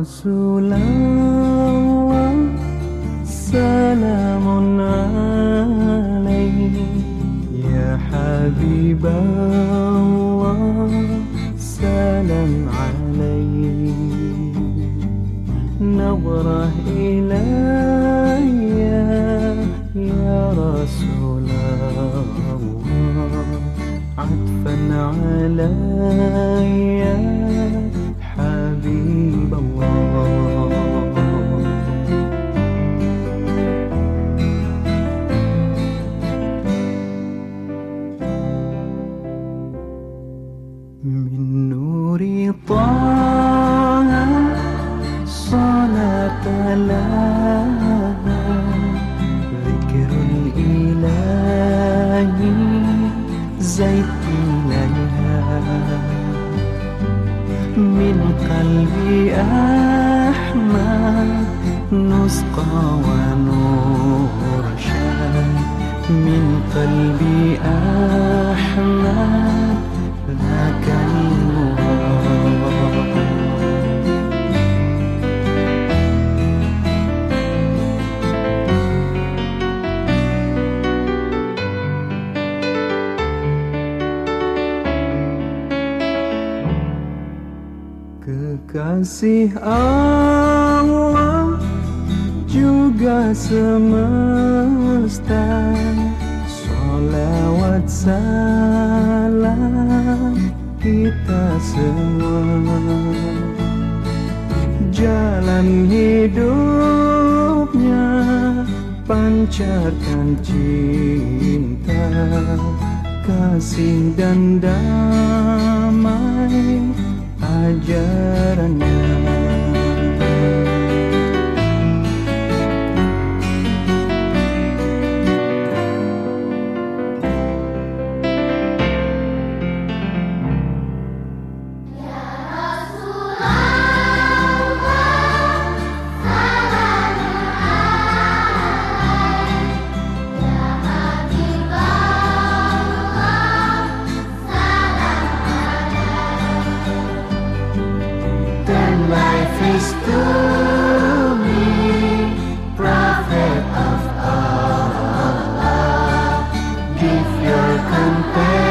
رسول الله سلام عليك يا حبيب الله سلام عليك نظرة إلي يا رسول الله عطفا علي من نور طه صلاة لها. ذكر الإله زيت إليها من قلبي أحمد نسقى ونرشد. من قلبي أحمد Kekasih Allah juga semesta. Salawat salam kita semua. Jalan hidupnya pancarkan cinta Kasih dan damai ajarannya cantar.